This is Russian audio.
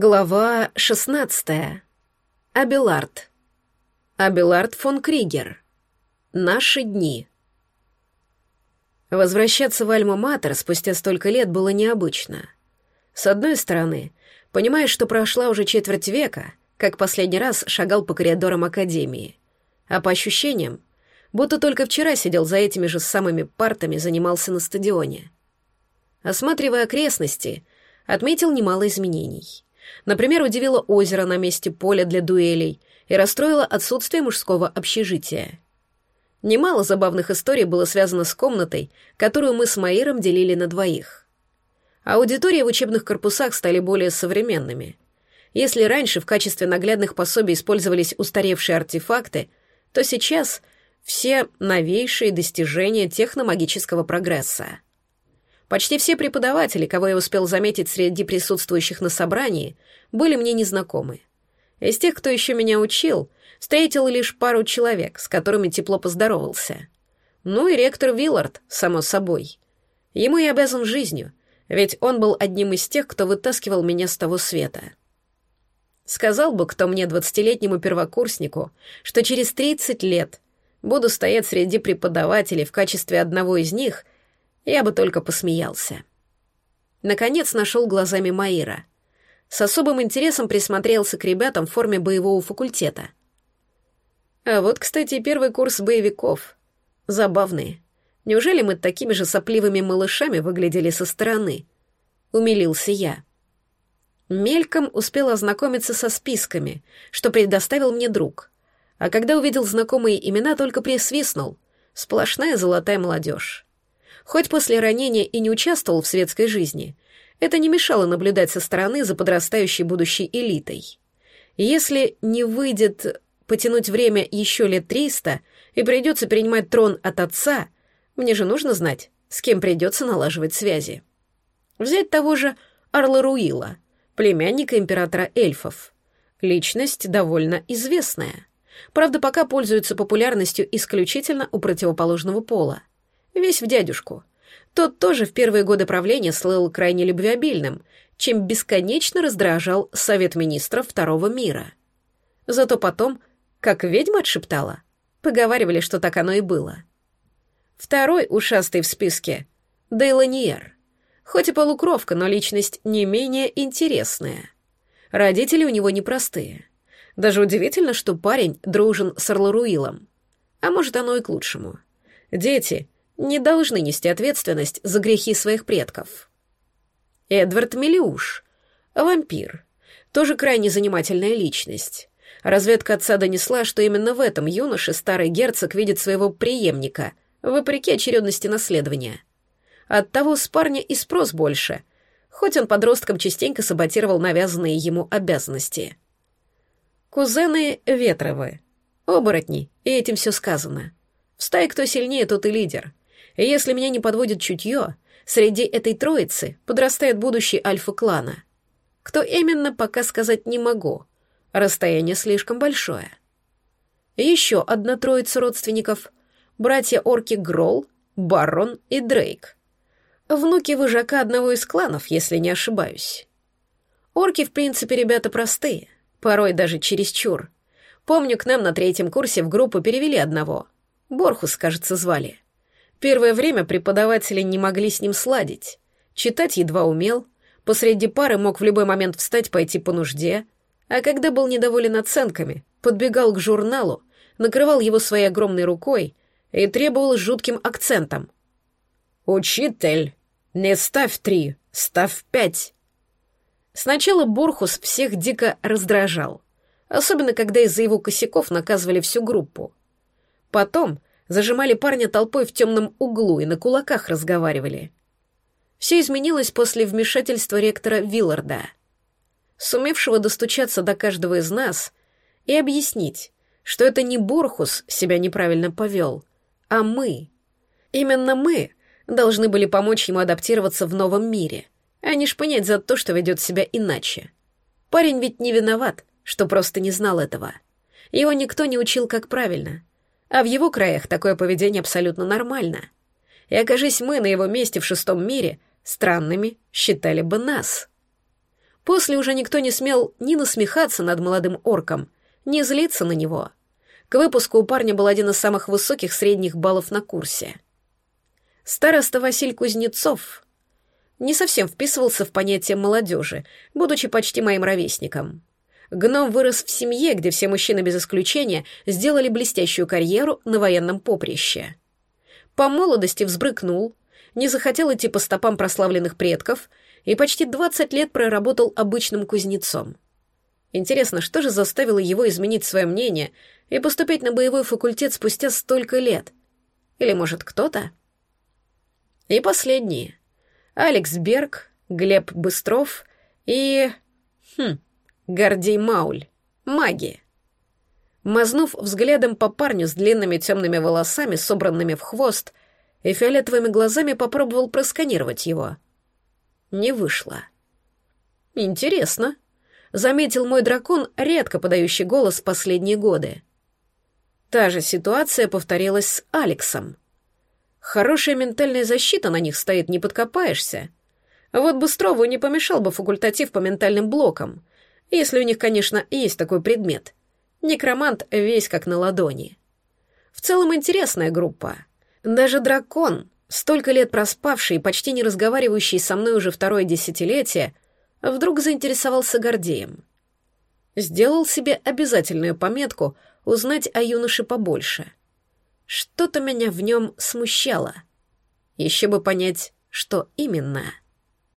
Глава 16. Абелард. Абелард фон Кригер. Наши дни. Возвращаться в Альма-Матер спустя столько лет было необычно. С одной стороны, понимаешь, что прошла уже четверть века, как последний раз шагал по коридорам Академии, а по ощущениям, будто только вчера сидел за этими же самыми партами, занимался на стадионе. Осматривая окрестности, отметил немало изменений — Например, удивило озеро на месте поля для дуэлей и расстроило отсутствие мужского общежития. Немало забавных историй было связано с комнатой, которую мы с Маиром делили на двоих. Аудитории в учебных корпусах стали более современными. Если раньше в качестве наглядных пособий использовались устаревшие артефакты, то сейчас все новейшие достижения техномагического прогресса. Почти все преподаватели, кого я успел заметить среди присутствующих на собрании, были мне незнакомы. Из тех, кто еще меня учил, встретил лишь пару человек, с которыми тепло поздоровался. Ну и ректор Виллард, само собой. Ему я обязан жизнью, ведь он был одним из тех, кто вытаскивал меня с того света. Сказал бы кто мне, двадцатилетнему первокурснику, что через тридцать лет буду стоять среди преподавателей в качестве одного из них — я бы только посмеялся. Наконец нашел глазами Маира. С особым интересом присмотрелся к ребятам в форме боевого факультета. А вот, кстати, первый курс боевиков. Забавные. Неужели мы такими же сопливыми малышами выглядели со стороны? Умилился я. Мельком успел ознакомиться со списками, что предоставил мне друг. А когда увидел знакомые имена, только присвистнул. Сплошная золотая молодежь. Хоть после ранения и не участвовал в светской жизни, это не мешало наблюдать со стороны за подрастающей будущей элитой. Если не выйдет потянуть время еще лет триста и придется принимать трон от отца, мне же нужно знать, с кем придется налаживать связи. Взять того же Арла Руила, племянника императора эльфов. Личность довольно известная. Правда, пока пользуется популярностью исключительно у противоположного пола весь в дядюшку. Тот тоже в первые годы правления слыл крайне любвеобильным, чем бесконечно раздражал Совет Министров Второго мира. Зато потом, как ведьма отшептала, поговаривали, что так оно и было. Второй ушастый в списке — Дейланиер. Хоть и полукровка, но личность не менее интересная. Родители у него непростые. Даже удивительно, что парень дружен с Орларуилом. А может, оно и к лучшему. Дети не должны нести ответственность за грехи своих предков. Эдвард Мелиуш, вампир, тоже крайне занимательная личность. Разведка отца донесла, что именно в этом юноше старый герцог видит своего преемника, вопреки очередности наследования. Оттого с парня и спрос больше, хоть он подростком частенько саботировал навязанные ему обязанности. Кузены Ветровы, оборотни, и этим все сказано. В стае кто сильнее, тот и лидер. И если меня не подводит чутье, среди этой троицы подрастает будущий альфа-клана. Кто именно, пока сказать не могу. Расстояние слишком большое. Еще одна троица родственников — братья-орки Гролл, Барон и Дрейк. Внуки выжака одного из кланов, если не ошибаюсь. Орки, в принципе, ребята простые, порой даже чересчур. Помню, к нам на третьем курсе в группу перевели одного. Борхус, кажется, звали. Первое время преподаватели не могли с ним сладить. Читать едва умел, посреди пары мог в любой момент встать пойти по нужде, а когда был недоволен оценками, подбегал к журналу, накрывал его своей огромной рукой и требовал жутким акцентом. «Учитель, не ставь три, ставь пять!» Сначала Борхус всех дико раздражал, особенно когда из-за его косяков наказывали всю группу. Потом зажимали парня толпой в темном углу и на кулаках разговаривали. Все изменилось после вмешательства ректора Вилларда, сумевшего достучаться до каждого из нас и объяснить, что это не Борхус себя неправильно повел, а мы. Именно мы должны были помочь ему адаптироваться в новом мире, а не шпынять за то, что ведет себя иначе. Парень ведь не виноват, что просто не знал этого. Его никто не учил, как правильно — а в его краях такое поведение абсолютно нормально. И окажись мы на его месте в шестом мире, странными считали бы нас. После уже никто не смел ни насмехаться над молодым орком, ни злиться на него. К выпуску у парня был один из самых высоких средних баллов на курсе. Староста Василь Кузнецов не совсем вписывался в понятие молодежи, будучи почти моим ровесником. Гном вырос в семье, где все мужчины без исключения сделали блестящую карьеру на военном поприще. По молодости взбрыкнул, не захотел идти по стопам прославленных предков и почти 20 лет проработал обычным кузнецом. Интересно, что же заставило его изменить свое мнение и поступить на боевой факультет спустя столько лет? Или, может, кто-то? И последние. Алекс Берг, Глеб Быстров и... Хм, Гордей Мауль. Маги. Мазнув взглядом по парню с длинными темными волосами, собранными в хвост, и фиолетовыми глазами попробовал просканировать его. Не вышло. «Интересно», — заметил мой дракон, редко подающий голос последние годы. Та же ситуация повторилась с Алексом. Хорошая ментальная защита на них стоит, не подкопаешься. Вот Быстрову не помешал бы факультатив по ментальным блокам, если у них, конечно, есть такой предмет. Некромант весь как на ладони. В целом интересная группа. Даже дракон, столько лет проспавший и почти не разговаривающий со мной уже второе десятилетие, вдруг заинтересовался Гордеем. Сделал себе обязательную пометку узнать о юноше побольше. Что-то меня в нем смущало. Еще бы понять, что именно —